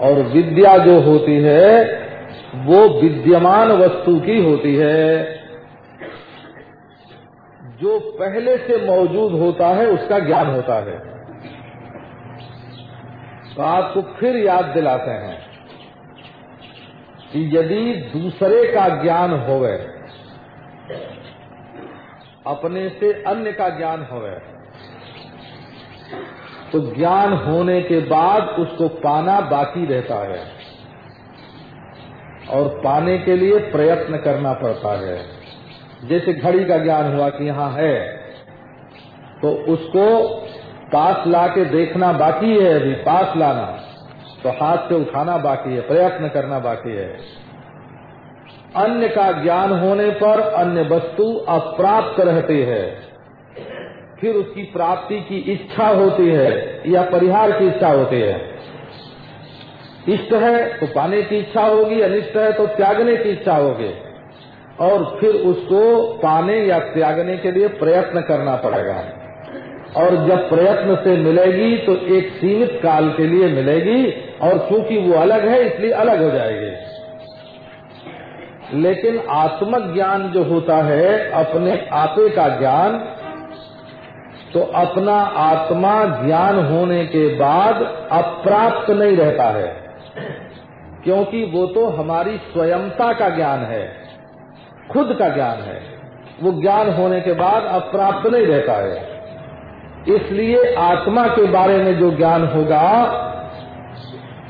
और विद्या जो होती है, वो विद्यमान वस्तु की होती है। जो पहले से मौजूद होता है, उसका ज्ञान होता है। तो आपको फिर याद दिलाते हैं कि यदि दूसरे का ज्ञान होवे, अपने से अन्य का ज्ञान होवे तो ज्ञान होने के बाद उसको पाना बाकी रहता है। और पाने के लिए प्रयत्न करना पड़ता है। जैसे घड़ी का ज्ञान हुआ कि यहाँ है तो उसको पास ला के देखना बाकी है अभी, पास लाना। तो हाथ से उठाना बाकी है, प्रयत्न करना बाकी है। अन्य का ज्ञान होने पर अन्य वस्तु अप्राप्त रहती है। फिर उसकी प्राप्ति की इच्छा होती है या परिहार की इच्छा होती है। इष्ट है तो पाने की इच्छा होगी, अनिष्ट है तो त्यागने की इच्छा होगी। और फिर उसको पाने या त्यागने के लिए प्रयत्न करना पड़ेगा। और जब प्रयत्न से मिलेगी तो एक सीमित काल के लिए मिलेगी और क्योंकि वो अलग है, इसलिए अलग हो जाएगी। लेकिन आत्मज्ञान जो होता है, अपने आपे का ज्ञान तो अपना आत्मा ज्ञान होने के बाद अप्राप्त नहीं रहता है। क्योंकि वो तो हमारी स्वयंता का ज्ञान है, खुद का ज्ञान है। वो ज्ञान होने के बाद अप्राप्त नहीं रहता है। इसलिए आत्मा के बारे में जो ज्ञान होगा,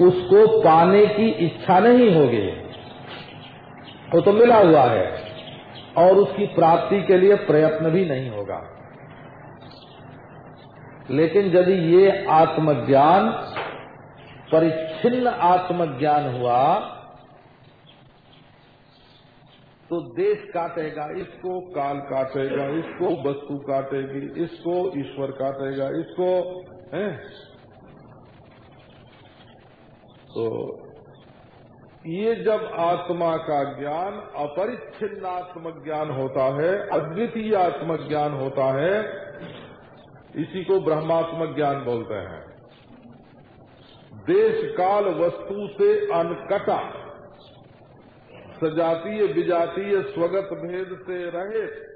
उसको पाने की इच्छा नहीं होगी। वो तो मिला हुआ है और उसकी प्राप्ति के लिए प्रयत्न भी नहीं होगा। लेकिन यदि ये आत्मज्ञान, परिच्छिन्न आत्मज्ञान हुआ तो देश काटेगा, इसको काल काटेगा, इसको वस्तु काटेगी, इसको ईश्वर काटेगा, इसको, है? तो ये जब आत्मा का ज्ञान, अपरिच्छिन्न आत्मज्ञान होता है, अद्वितीय आत्मज्ञान होता है इसी को ब्रह्मात्मक ज्ञान बोलते हैं। देश काल वस्तु से अनकटा, सजातीय विजातीय स्वगत भेद से रहे,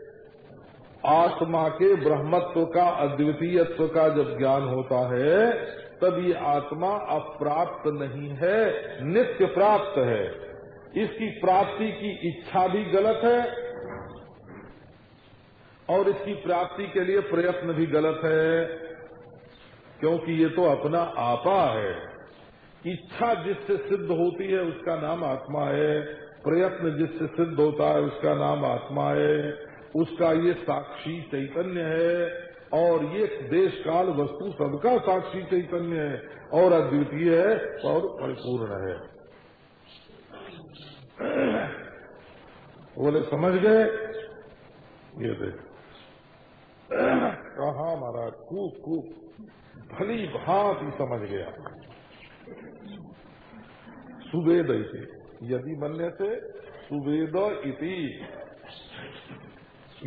आत्मा के ब्रह्मत्व का, अद्वितीयत्व का जब ज्ञान होता है, तब ये आत्मा अप्राप्त नहीं है, नित्य प्राप्त है। इसकी प्राप्ति की इच्छा भी गलत है और इसकी प्राप्ति के लिए प्रयत्न भी गलत है, क्योंकि ये तो अपना आपा है। इच्छा जिससे सिद्ध होती है, उसका नाम आत्मा है। प्रयत्न जिससे सिद्ध होता है, उसका नाम आत्मा है। उसका ये साक्षी चैतन्य है, और ये देश काल वस्तु सबका साक्षी चैतन्य है, और अद्वितीय है, और परिपूर्ण है। बोले, समझ गए? ये देख। कहा महाराज खूब खूब। भली भांति समझ गया। सुवेद इति। यदि बनने से सुवेद इति।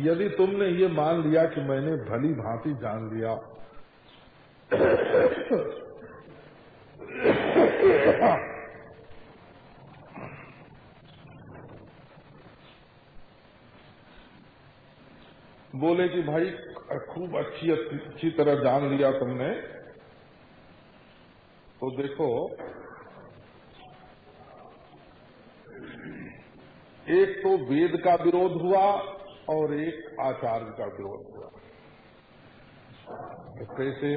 यदि तुमने ये मान लिया कि मैंने भली भांति जान लिया। बोले कि भाई, खूब अच्छी अच्छी तरह जान लिया तुमने। तो देखो, एक तो वेद का विरोध हुआ और एक आचार्य का विरोध हुआ। कैसे?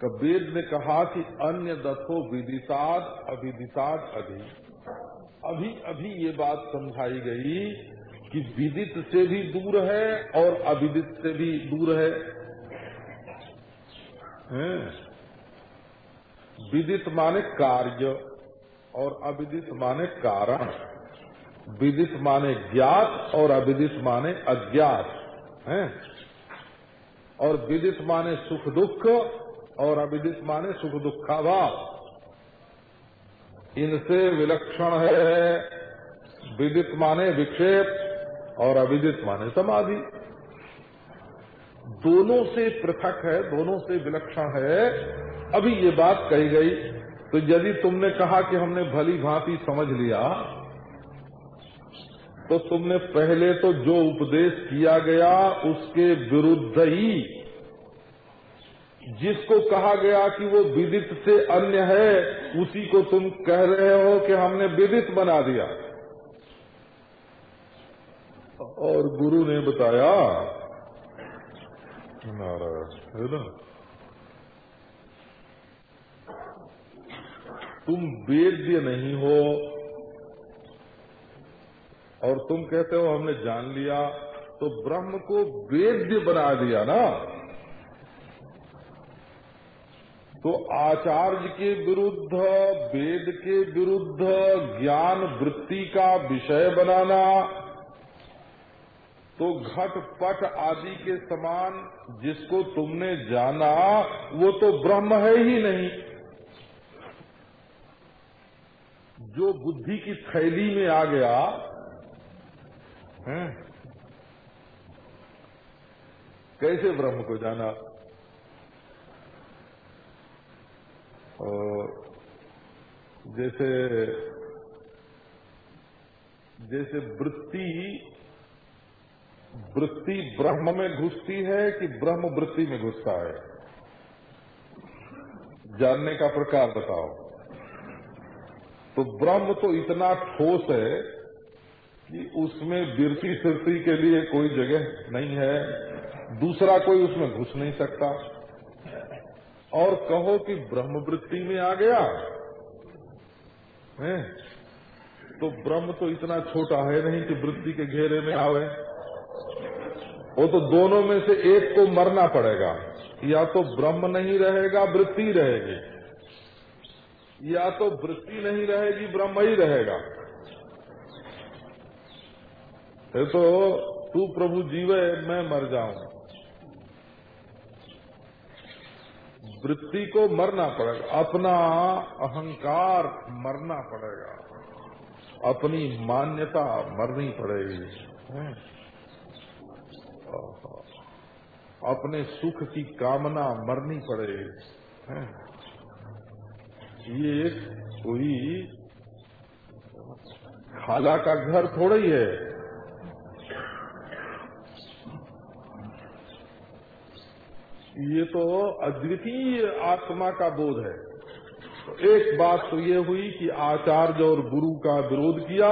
तो वेद ने कहा कि अन्य दसो विदिताद, अविदिताद अधि। अभी अभी ये बात समझाई गई कि विदित से भी दूर है और अविदित से भी दूर है? विदित माने कार्य और अविदित माने कारण। विदित माने ज्ञात और अविदित माने अज्ञात। हैं? और विदित माने सुख दुख और अविदित माने सुख दुखाभाव। इनसे विलक्षण है। विदित माने विक्षेप और अविदित माने समाधि। दोनों से पृथक है, दोनों से विलक्षण है। अभी ये बात कही गई तो यदि तुमने कहा कि हमने भली भांति समझ लिया तो तुमने पहले तो जो उपदेश किया गया, उसके विरुद्ध ही, जिसको कहा गया कि वो विदित से अन्य है, उसी को तुम कह रहे हो कि हमने विदित बना दिया। और गुरु ने बताया। नारायण, है ना? तुम वेद्य नहीं हो और तुम कहते हो हमने जान लिया तो ब्रह्म को वेद्य बना दिया ना? तो आचार्य के विरुद्ध, वेद के विरुद्ध ज्ञान वृत्ति का विषय बनाना तो घट पट आदि के समान जिसको तुमने जाना, वो तो ब्रह्म है ही नहीं। जो बुद्धि की थैली में आ गया, है? कैसे ब्रह्म को जाना? जैसे जैसे वृत्ति वृत्ति ब्रह्म में घुसती है कि ब्रह्म वृत्ति में घुसता है? जानने का प्रकार बताओ। तो ब्रह्म तो इतना ठोस है कि उसमें वृत्ति सिरती के लिए कोई जगह नहीं है। दूसरा कोई उसमें घुस नहीं सकता। और कहो कि ब्रह्म वृत्ति में आ गया। है? तो ब्रह्म तो इतना छोटा है नहीं कि वृत्ति के घेरे में आवे। वो तो दोनों में से एक को मरना पड़ेगा। या तो ब्रह्म नहीं रहेगा, वृत्ति रहेगी। या तो वृत्ति नहीं रहेगी, ब्रह्म ही रहेगा। तो तू प्रभु जीवे, मैं मर जाऊँ। वृत्ति को मरना पड़ेगा। अपना अहंकार मरना पड़ेगा। अपनी मान्यता मरनी पड़ेगी। अपने सुख की कामना मरनी पड़े ये कोई खाला का घर थोड़ा ही। है ये तो अद्वितीय आत्मा का बोध है। तो एक बात तो ये हुई कि आचार्य और गुरु का विरोध किया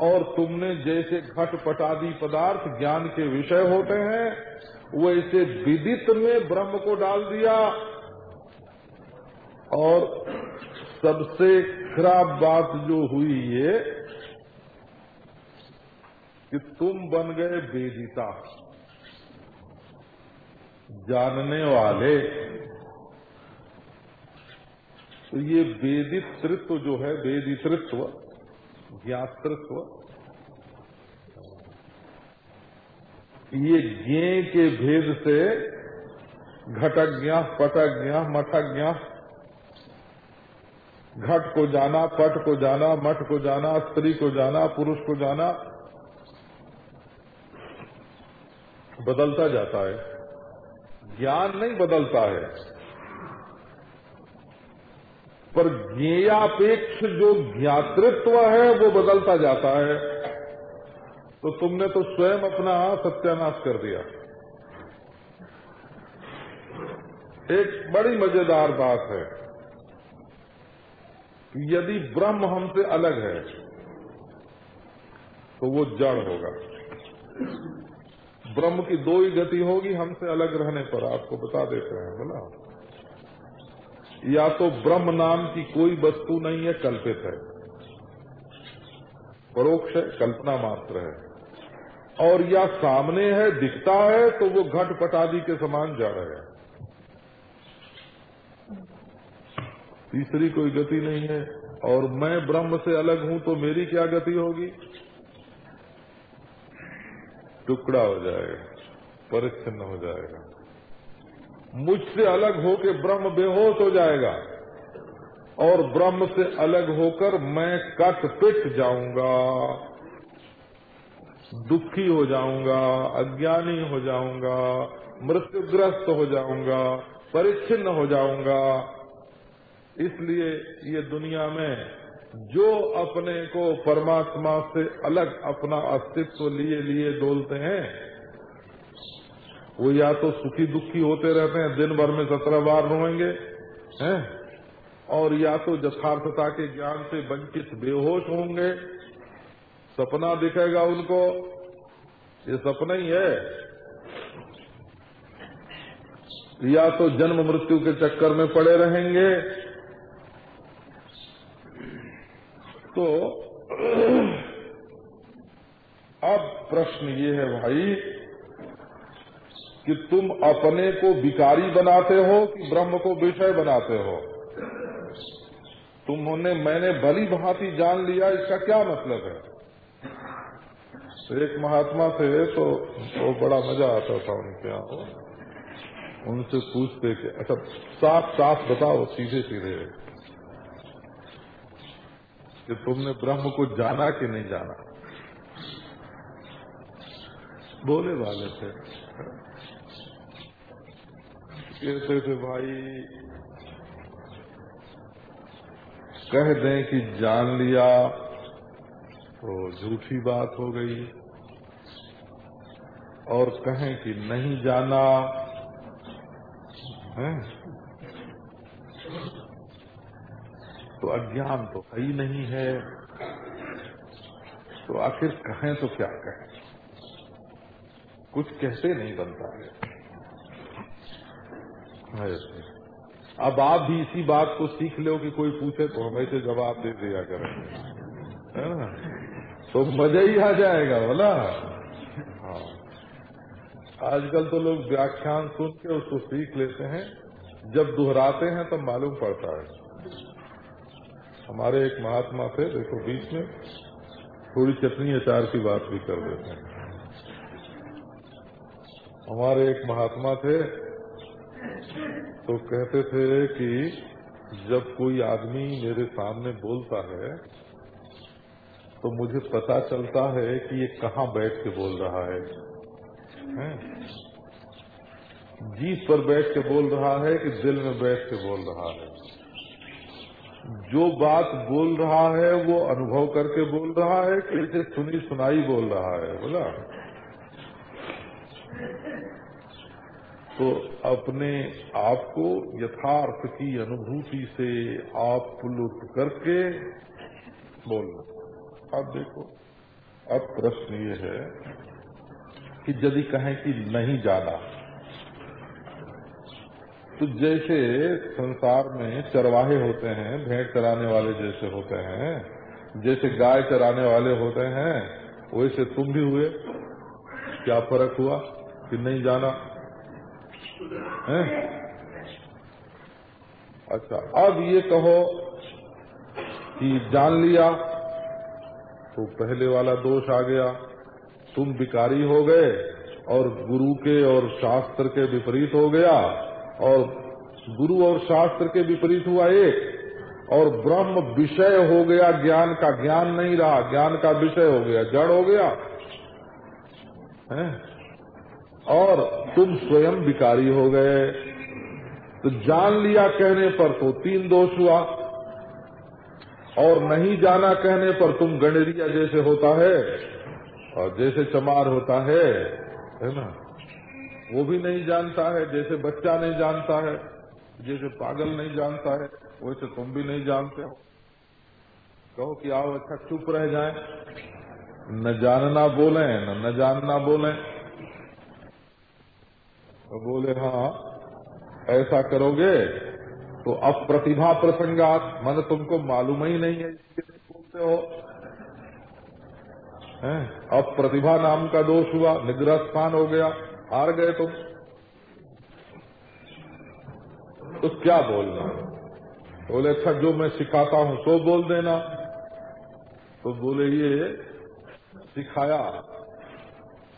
और तुमने जैसे घट पटादी पदार्थ ज्ञान के विषय होते हैं, वैसे विदित में ब्रह्म को डाल दिया। और सबसे खराब बात जो हुई ये, कि तुम बन गए वेदिता। जानने वाले। तो ये वेदित तृत्व जो है, वेदितृत्व ज्ञातृत्व। ये ज्ञे के भेद से घटज्ञ, पटज्ञ, मठज्ञ, घट को जाना, पट को जाना, मठ को जाना, स्त्री को जाना, पुरुष को जाना, बदलता जाता है। ज्ञान नहीं बदलता है। पर ज्ञेयापेक्ष जो ज्ञातृत्व है, वो बदलता जाता है। तो तुमने तो स्वयं अपना सत्यानाश कर दिया। एक बड़ी मज़ेदार बात है कि यदि ब्रह्म हमसे अलग है तो वो जड़ होगा। ब्रह्म की दो ही गति होगी, हमसे अलग रहने पर। आपको बता देते हैं, बोला। या तो ब्रह्म नाम की कोई वस्तु नहीं है, कल्पित है। परोक्ष है, कल्पना मात्र है। और या सामने है, दिखता है तो वो घट पटादी के समान जा रहे हैं। तीसरी कोई गति नहीं है, और मैं ब्रह्म से अलग हूँ तो मेरी क्या गति होगी? टुकड़ा हो जाएगा, परिच्छिन्न हो जाएगा। मुझसे अलग होकर ब्रह्म बेहोश हो जाएगा और ब्रह्म से अलग होकर मैं कट पिट जाऊँगा, दुखी हो जाऊँगा, अज्ञानी हो जाऊँगा, मृत्युग्रस्त हो जाऊँगा, परिच्छिन्न हो जाऊँगा। इसलिए ये दुनिया में जो अपने को परमात्मा से अलग अपना अस्तित्व लिए लिए डोलते हैं वो या तो सुखी दुखी होते रहते हैं, दिन भर में सत्रह बार रोएँगे, हैं? और या तो यथार्थता के ज्ञान से वंचित बेहोश होंगे। सपना दिखेगा उनको। ये सपना ही है। या तो जन्म मृत्यु के चक्कर में पड़े रहेंगे। तो अब प्रश्न ये है भाई कि तुम अपने को विकारी बनाते हो कि ब्रह्म को विषय बनाते हो। तुमने मैंने भली भांति जान लिया, इसका क्या मतलब है? तो एक महात्मा थे तो वो बड़ा मज़ा आता था उनके यहाँ। उनसे पूछते कि अच्छा साफ़ साफ़ बताओ, सीधे सीधे, कि तुमने ब्रह्म को जाना कि नहीं जाना? बोले वाले थे। कहते थे भाई, कह दें कि जान लिया तो झूठी बात हो गई। और कहें कि नहीं जाना, है? तो अज्ञान तो ही नहीं है। तो आखिर कहें तो क्या कहें? कुछ कहते नहीं बनता है। अब आप भी इसी बात को सीख लो कि कोई पूछे तो हम ऐसे जवाब दे दिया करेंगे है ना? तो मज़ा ही आ जाएगा, बोला? हाँ। आजकल तो लोग व्याख्यान सुन के उसको सीख लेते हैं। जब दोहराते हैं तब मालूम पड़ता है। हमारे एक महात्मा थे, देखो बीच में, थोड़ी चटनी अचार की बात भी कर देते हैं। हमारे एक महात्मा थे तो कहते थे कि जब कोई आदमी मेरे सामने बोलता है तो मुझे पता चलता है कि ये कहाँ बैठ के बोल रहा है, है? जीत पर बैठ के बोल रहा है कि दिल में बैठ के बोल रहा है। जो बात बोल रहा है वो अनुभव करके बोल रहा है कि इसे सुनी सुनाई बोल रहा है बोला। तो अपने आप को यथार्थ की अनुभूति से आप पुलुत करके बोलना अब देखो, अब प्रश्न ये है कि यदि कहें कि नहीं जाना तो जैसे संसार में चरवाहे होते हैं, भेंट चराने वाले जैसे होते हैं, जैसे गाय चराने वाले होते हैं, वैसे तुम भी हुए। क्या फ़र्क हुआ कि नहीं जाना? है? अच्छा अब ये कहो कि जान लिया तो पहले वाला दोष आ गया तुम विकारी हो गए और गुरु के और शास्त्र के विपरीत हो गया और गुरु और शास्त्र के विपरीत हुआ एक और ब्रह्म विषय हो गया, ज्ञान का ज्ञान नहीं रहा, ज्ञान का विषय हो गया, जड़ हो गया है? और तुम स्वयं विकारी हो गए। तो जान लिया कहने पर तो तीन दोष हुआ, और नहीं जाना कहने पर तुम गणेरिया जैसे होता है, और जैसे चमार होता है है ना? वो भी नहीं जानता है, जैसे बच्चा नहीं जानता है, जैसे पागल नहीं जानता है, वैसे तुम भी नहीं जानते हो। कहो कि आओ अच्छा चुप रह जाए। न जानना बोले, न न जानना बोले। तो बोले हाँ ऐसा करोगे तो अब प्रतिभा प्रसंगात मन तुमको मालूम ही नहीं है इसके बोलते हो। हैं? अब प्रतिभा नाम का दोष हुआ निग्रह स्थान हो गया, हार गए तुम। तो क्या बोलना बोले अच्छा जो मैं सिखाता हूँ, सो बोल देना। तो बोले, ये सिखाया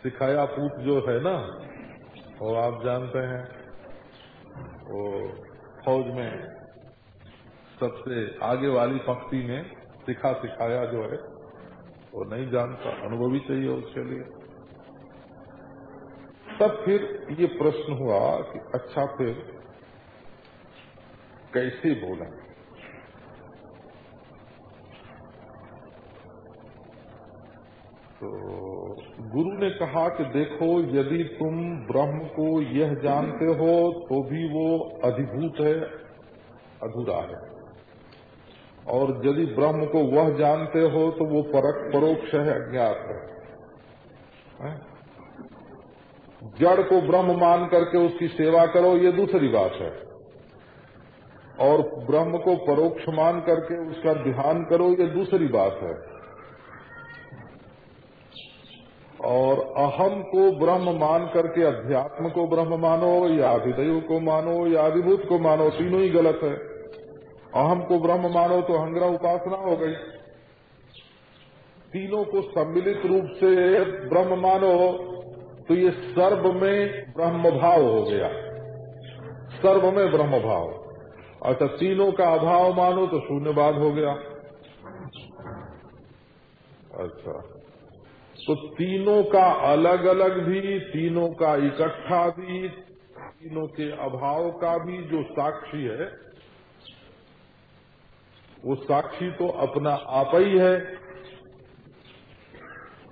सिखाया पूत जो है ना और आप जानते हैं, वो फौज में सबसे आगे वाली पंक्ति में सिखा सिखाया जो है, वो नहीं जानता, अनुभवी चाहिए उसके लिए। तब फिर ये प्रश्न हुआ कि अच्छा फिर कैसे बोला? तो गुरु ने कहा कि देखो, यदि तुम ब्रह्म को यह जानते हो तो भी वो अधिभूत है, अधूरा है। और यदि ब्रह्म को वह जानते हो तो वो परक परोक्ष है, अज्ञात है? जड़ को ब्रह्म मान करके उसकी सेवा करो, ये दूसरी बात है। और ब्रह्म को परोक्ष मान करके उसका ध्यान करो, ये दूसरी बात है। और अहम को ब्रह्म मान करके, अध्यात्म को ब्रह्म मानो, या अधिदेव को मानो, या अभिभूत को मानो, तीनों ही गलत है। अहम को ब्रह्म मानो तो हंगरा उपासना हो गई। तीनों को सम्मिलित रूप से ब्रह्म मानो तो ये सर्व में ब्रह्म भाव हो गया। सर्व में ब्रह्म भाव अच्छा तीनों का अभाव मानो तो शून्यवाद हो गया। अच्छा। तो तीनों का अलग अलग भी, तीनों का इकट्ठा भी, तीनों के अभाव का भी जो साक्षी है, वो साक्षी तो अपना आप ही है।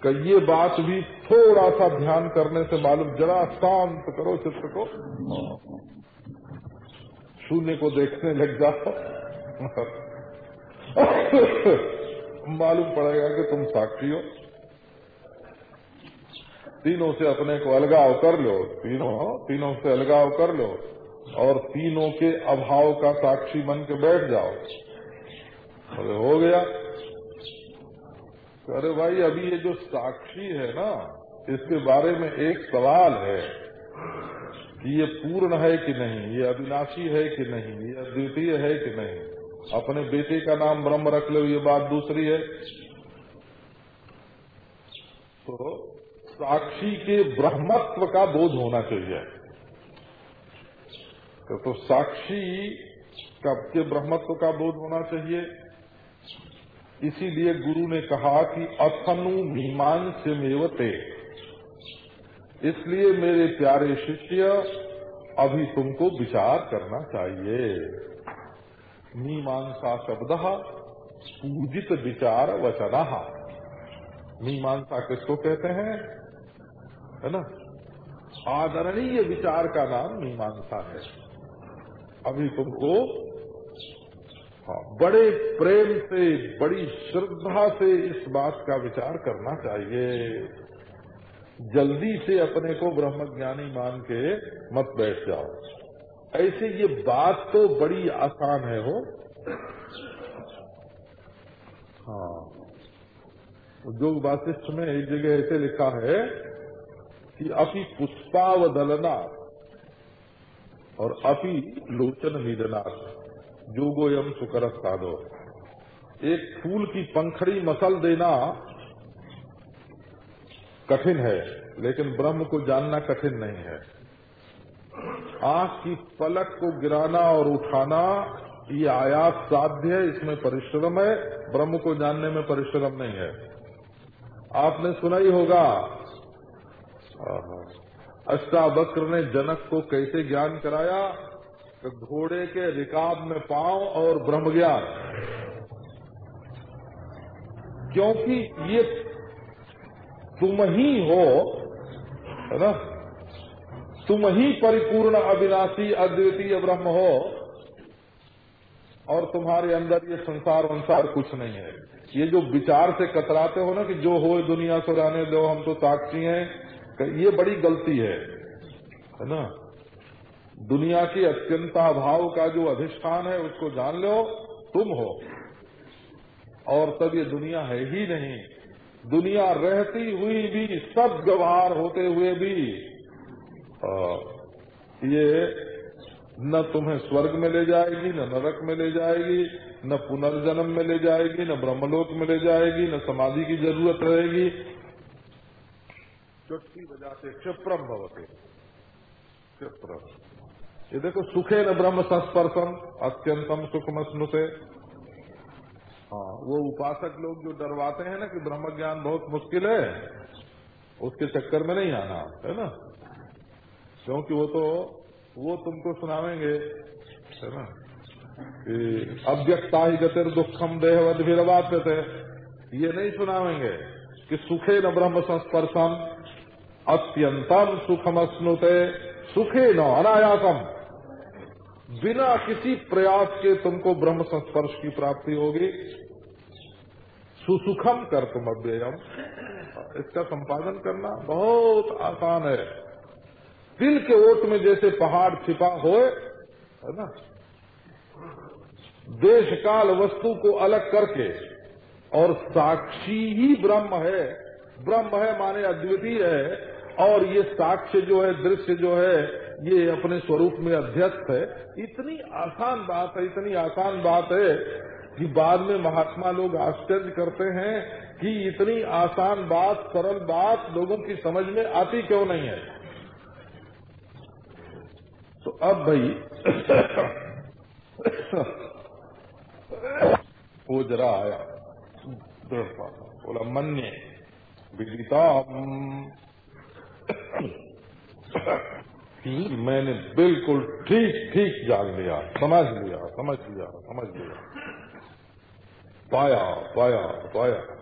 कि ये बात भी थोड़ा सा ध्यान करने से मालूम, जरा शांत करो चित्र को। शून्य को देखने लग जाओ। मालूम पड़ेगा कि तुम साक्षी हो। तीनों से अपने को अलगाव कर लो, तीनों तीनों से अलगाव कर लो और तीनों के अभाव का साक्षी बन के बैठ जाओ। अरे हो गया। अरे भाई, अभी ये जो साक्षी है ना, इसके बारे में एक सवाल है कि ये पूर्ण है कि नहीं, ये अविनाशी है कि नहीं, ये अद्वितीय है कि नहीं? अपने बेटे का नाम ब्रह्म रख लो, ये बात दूसरी है। तो साक्षी के ब्रह्मत्व का बोध होना चाहिए। तो, तो साक्षी का के ब्रह्मत्व का बोध होना चाहिए। इसीलिए गुरु ने कहा कि अथनु मीमांस मेवते इसलिए मेरे प्यारे शिष्य अभी तुमको विचार करना चाहिए। मीमांसा शब्द पूजित विचार वचना। मीमांसा किसको कहते हैं? है ना? आदरणीय विचार का नाम मीमांसा है। अभी तुमको हाँ, बड़े प्रेम से बड़ी श्रद्धा से इस बात का विचार करना चाहिए। जल्दी से अपने को ब्रह्मज्ञानी मान के मत बैठ जाओ। ऐसे ये बात तो बड़ी आसान है हो। हाँ। उद्योग वासिष्ठ में एक जगह ऐसे लिखा है कि अपि पुष्पावदलना और अपि लोचन मीदनाथ जोगो यम सुकर साधो एक फूल की पंखड़ी मसल देना कठिन है, लेकिन ब्रह्म को जानना कठिन नहीं है। आँख की पलक को गिराना और उठाना, ये आयात साध्य है, इसमें परिश्रम है, ब्रह्म को जानने में परिश्रम नहीं है। आपने सुना ही होगा अष्टावक्र ने जनक को कैसे ज्ञान कराया? तो घोड़े के रिकाब में पाँव और ब्रह्म ज्ञान क्योंकि ये तुम ही हो, है ना? तुम ही परिपूर्ण अविनाशी, अद्वितीय ब्रह्म हो, और तुम्हारे अंदर ये संसार वंसार कुछ नहीं है। ये जो विचार से कतराते हो ना कि जो हो दुनिया से रहने दो, हम तो साक्षी हैं ये बड़ी गलती है है ना? दुनिया के अत्यंताभाव का जो अधिष्ठान है, उसको जान लो, तुम हो। और तब ये दुनिया है ही नहीं। दुनिया रहती हुई भी, सब व्यवहार होते हुए भी ये न तुम्हें स्वर्ग में ले जाएगी, न नरक में ले जाएगी, न पुनर्जन्म में ले जाएगी, न ब्रह्मलोक में ले जाएगी, न समाधि की ज़रूरत रहेगी। चुटकी वजह से क्षिप्रम भवते। क्षिप्रम ये देखो सुखे न ब्रह्म संस्पर्शन अत्यंतम सुखम स्नुते हाँ वो उपासक लोग जो डरवाते हैं ना कि ब्रह्म ज्ञान बहुत मुश्किल है, उसके चक्कर में नहीं आना, है ना? क्योंकि वो तो वो तुमको सुनावेंगे, है ना? कि अव्यक्ता ही गतिर दुखम देहवद भी रवाते थे ये नहीं सुनावेंगे कि सुखे न ब्रह्म संस्पर्शम अत्यंतम सुखम स्नुते सुखे न अनायासम। बिना किसी प्रयास के तुमको ब्रह्म संस्पर्श की प्राप्ति होगी। सुसुखम कर तुम अव्ययम। इसका संपादन करना बहुत आसान है। दिल के ओट में जैसे पहाड़ छिपा होए, है ना? देश काल वस्तु को अलग करके, और साक्षी ही ब्रह्म है। ब्रह्म है माने अद्वितीय है। और ये साक्ष्य जो है, दृश्य जो है, ये अपने स्वरूप में अध्यस्त है। इतनी आसान बात है, इतनी आसान बात है कि बाद में महात्मा लोग आश्चर्य करते हैं कि इतनी आसान बात, सरल बात लोगों की समझ में आती क्यों नहीं है। तो अब भाई, वो जरा आया। बोला, मन्य विदिता मैंने बिल्कुल ठीक ठीक जान लिया, समझ लिया समझ लिया समझ लिया। पाया पाया पाया।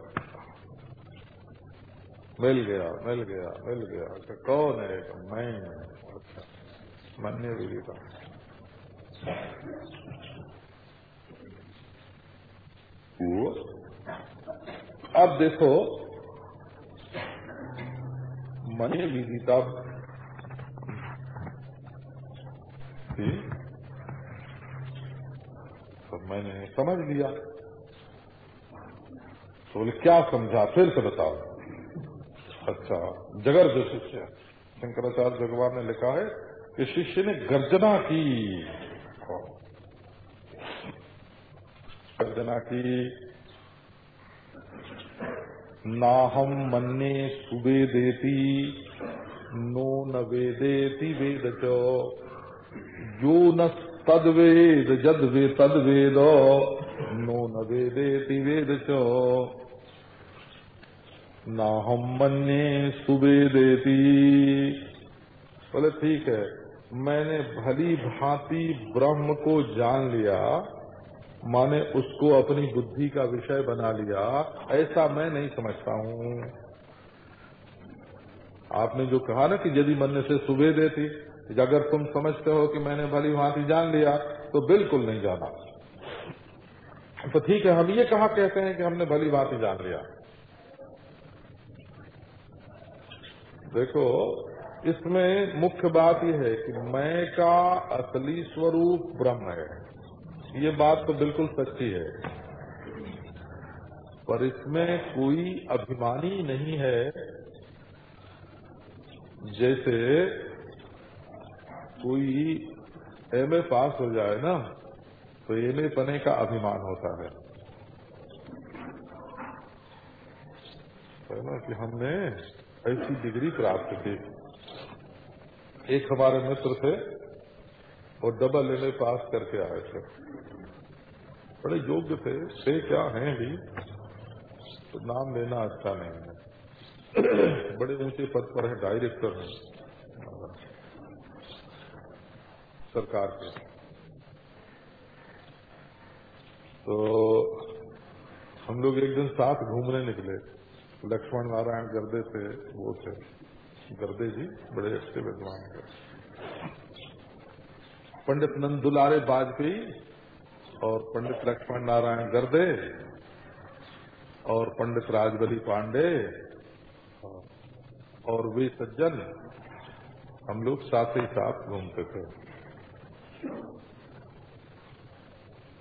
मिल गया मिल गया मिल गया। तो कौन है मैं। अच्छा भी विदिता अब देखो मने विदिता तो मैंने समझ लिया। तो बोले, क्या समझा? फिर से बताओ। अच्छा जगर जो शिष्य शंकराचार्य भगवान ने लिखा है कि शिष्य ने गर्जना की। गर्जना की। नाहम मन्ने सुवेदेती, नो न वेदेति वेद चो। जो न तदवेद जद वे तदवेद, नो न वेदेति वेद चो। नाहम मन्ने सुवेदेती। बोले, ठीक है, मैंने भली भांति ब्रह्म को जान लिया। माने उसको अपनी बुद्धि का विषय बना लिया, ऐसा मैं नहीं समझता हूँ। आपने जो कहा ना कि यदि मन से सुबह देती अगर तुम समझते हो कि मैंने भली भांति जान लिया तो बिल्कुल नहीं जाना। तो ठीक है, हम ये कहा कहते हैं कि हमने भली भांति जान लिया? देखो, इसमें मुख्य बात यह है कि मैं का असली स्वरूप ब्रह्म है। ये बात तो बिल्कुल सच्ची है। पर इसमें कोई अभिमानी नहीं है। जैसे कोई एमए पास हो जाए ना तो एमए पने का अभिमान होता है। ना कि हमने ऐसी डिग्री प्राप्त की। एक हमारे मित्र थे और डबल एमए पास करके आए थे। बड़े योग्य थे, से क्या हैं भी तो नाम लेना अच्छा नहीं है। बड़े ऊँचे पद पर है, डायरेक्टर हैं। सरकार के। तो हम लोग एक दिन साथ घूमने निकले। लक्ष्मण नारायण गर्दे थे, वो थे। गर्दे जी, बड़े अच्छे विद्वान थे। पंडित नंदुलारे वाजपेयी और पंडित लक्ष्मण नारायण गर्दे और पंडित राजबली पांडे और वे सज्जन हम लोग साथ ही साथ घूमते थे।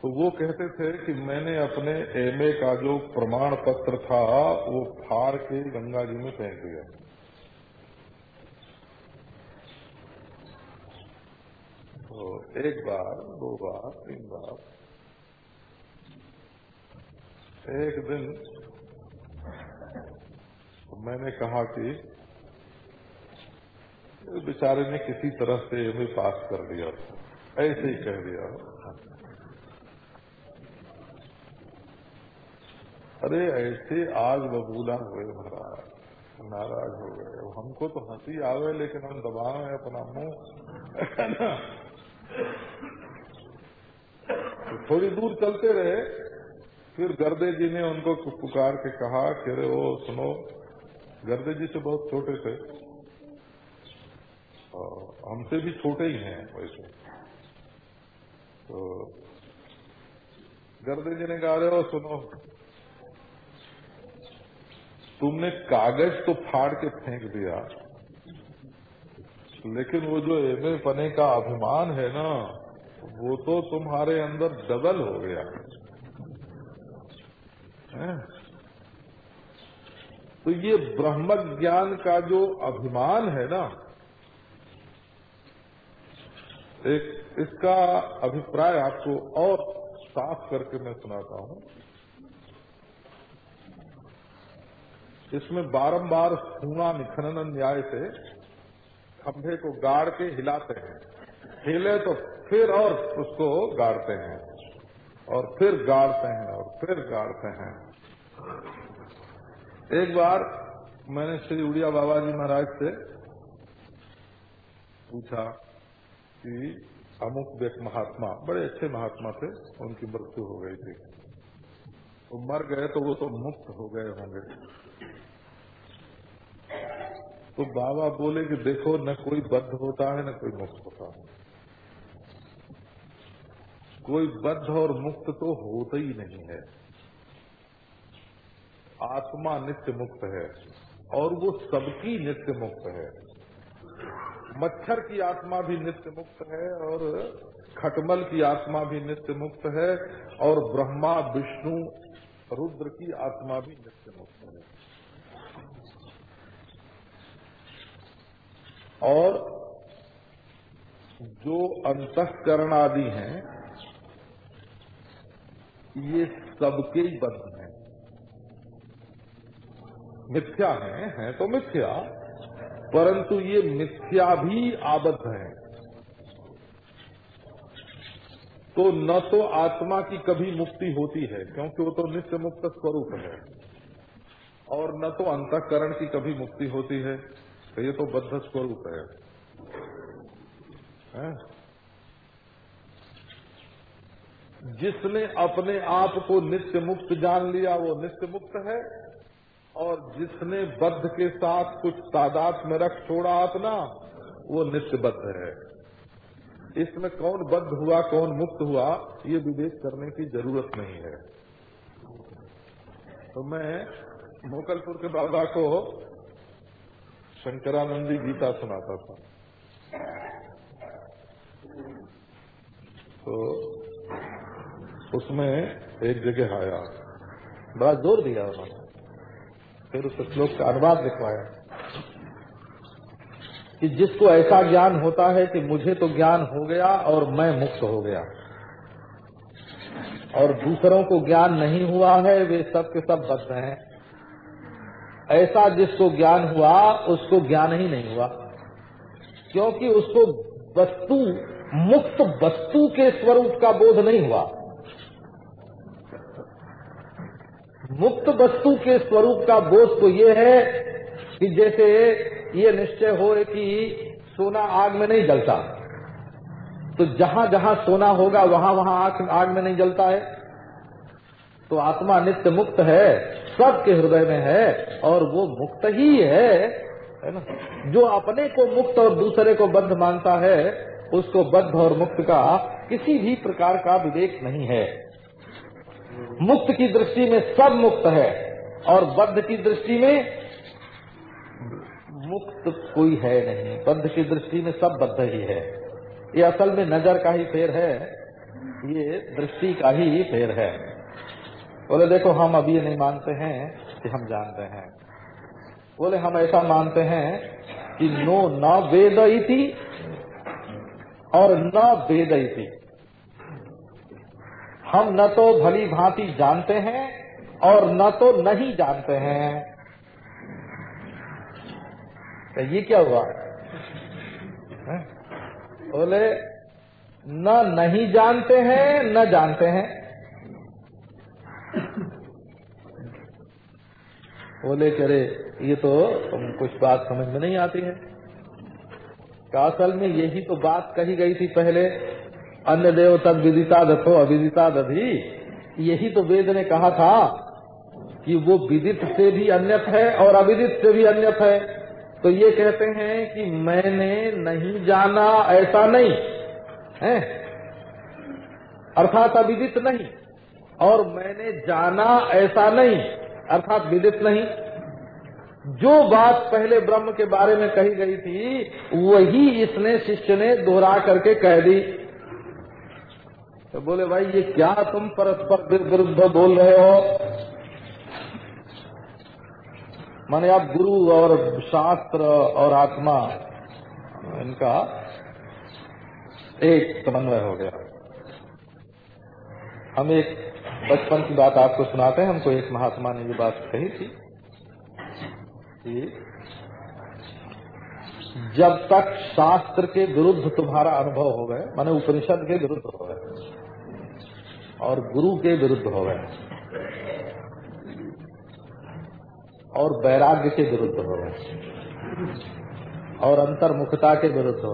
तो वो कहते थे कि मैंने अपने एमए का जो प्रमाण पत्र था, वो फाड़ के गंगा जी में फेंक दिया। तो एक बार, दो बार, तीन बार। एक दिन मैंने कहा कि बेचारे ने किसी तरह से एमए पास कर दिया ऐसे ही कह दिया। अरे, ऐसे आज बबूला हुए महाराज। नाराज़ हो गए। हमको तो हँसी आवे लेकिन हम दबाए अपना मुँह। तो थोड़ी दूर चलते रहे, फिर गर्दे जी ने उनको पुकार के कहा कि अरे वो सुनो, गर्दे जी से बहुत छोटे थे। हमसे भी छोटे ही हैं वैसे। तो गर्दे जी ने कहा रहे सुनो, तुमने कागज़ तो फाड़ के फेंक दिया। लेकिन वो जो एम पने का अभिमान है ना, वो तो तुम्हारे अंदर डबल हो गया है? तो ये ब्रह्म ज्ञान का जो अभिमान है ना, एक इसका अभिप्राय आपको और साफ़ करके मैं सुनाता हूँ इसमें बारंबार सूना निखनन न्याय से खंभे को गाड़ के हिलाते हैं। हिले तो फिर और उसको गाड़ते हैं। और फिर गाड़ते हैं, और फिर गाड़ते हैं। एक बार मैंने श्री उड़िया बाबा जी महाराज से पूछा कि अमुक व्यक्त महात्मा, बड़े अच्छे महात्मा थे, उनकी मृत्यु हो गई थी। वो मर गए तो वो तो मुक्त हो गए होंगे। तो बाबा बोले कि देखो, न कोई बद्ध होता है, न कोई मुक्त होता है। कोई बद्ध और मुक्त तो होता ही नहीं है। आत्मा नित्य मुक्त है, और वो सबकी नित्य मुक्त है। मच्छर की आत्मा भी नित्य मुक्त है, और खटमल की आत्मा भी नित्य मुक्त है, और ब्रह्मा, विष्णु, रुद्र की आत्मा भी नित्य मुक्त है। और जो अंतकरण आदि हैं, ये सबके ही बद्ध हैं। मिथ्या हैं हैं तो मिथ्या, परंतु ये मिथ्या भी आबद्ध है। तो न तो आत्मा की कभी मुक्ति होती है, क्योंकि वो तो नित्य मुक्त स्वरूप है, और न तो अंतकरण की कभी मुक्ति होती है। तो ये तो बद्ध स्वरूप है, है? जिसने अपने आप को नित्य मुक्त जान लिया वो नित्य मुक्त है और जिसने बद्ध के साथ कुछ तादाद में रख छोड़ा अपना वो नित्य बद्ध है। इसमें कौन बद्ध हुआ कौन मुक्त हुआ ये विवेक करने की ज़रूरत नहीं है। तो मैं मोकलपुर के बाबा को शंकरानंदी गीता सुनाता था। तो उसमें एक जगह आया। बड़ा ज़ोर दिया उन्होंने। फिर उस श्लोक का अनुवाद लिखवाया। कि जिसको ऐसा ज्ञान होता है कि मुझे तो ज्ञान हो गया और मैं मुक्त हो गया। और दूसरों को ज्ञान नहीं हुआ है, वे सब के सब बद्ध हैं। ऐसा जिसको ज्ञान हुआ उसको ज्ञान ही नहीं हुआ। क्योंकि उसको वस्तु मुक्त वस्तु के स्वरूप का बोध नहीं हुआ। मुक्त वस्तु के स्वरूप का बोध तो ये है कि जैसे ये निश्चय हो कि सोना आग में नहीं जलता तो जहाँ जहाँ सोना होगा वहाँ वहाँ आग, आग में नहीं जलता है। तो आत्मा नित्य मुक्त है, सबके हृदय में है और वो मुक्त ही है है ना? जो अपने को मुक्त और दूसरे को बद्ध मानता है, उसको बद्ध और मुक्त का किसी भी प्रकार का विवेक नहीं है। मुक्त की दृष्टि में सब मुक्त है और बद्ध की दृष्टि में मुक्त कोई है नहीं। बद्ध की दृष्टि में सब बद्ध ही है। ये असल में नज़र का ही फेर है, ये दृष्टि का ही फेर है। बोले, देखो, हम अभी नहीं मानते हैं कि हम जानते हैं। बोले, हम ऐसा मानते हैं कि नो, न वेद इति और न वेद थी हम न तो भली भांति जानते हैं और न तो नहीं जानते हैं। तो ये क्या हुआ? बोले, न नहीं जानते हैं, न जानते हैं। बोले करे ये तो कुछ बात समझ में नहीं आती है। असल में यही तो बात कही गई थी पहले, अन्य देव तद विदिता दथो अविदिता दधी। यही तो वेद ने कहा था कि वो विदित से भी अन्यत है और अविदित से भी अन्यत है। तो ये कहते हैं कि मैंने नहीं जाना ऐसा नहीं, है? अर्थात अविदित नहीं और मैंने जाना ऐसा नहीं। अर्थात विदित नहीं। जो बात पहले ब्रह्म के बारे में कही गई थी, वही इसने शिष्य ने दोहरा करके कह दी। तो बोले, भाई, ये क्या तुम परस्पर विरुद्ध बोल रहे हो? माने, आप गुरु और शास्त्र और आत्मा। इनका एक समन्वय हो गया। हम एक बचपन की बात आपको सुनाते हैं। हमको एक महात्मा ने ये बात कही थी कि जब तक शास्त्र के विरुद्ध तुम्हारा अनुभव हो गए, माने उपनिषद के विरुद्ध हो गए और गुरु के विरुद्ध हो गए और वैराग्य के विरुद्ध हो गए और अंतर्मुखता के विरुद्ध हो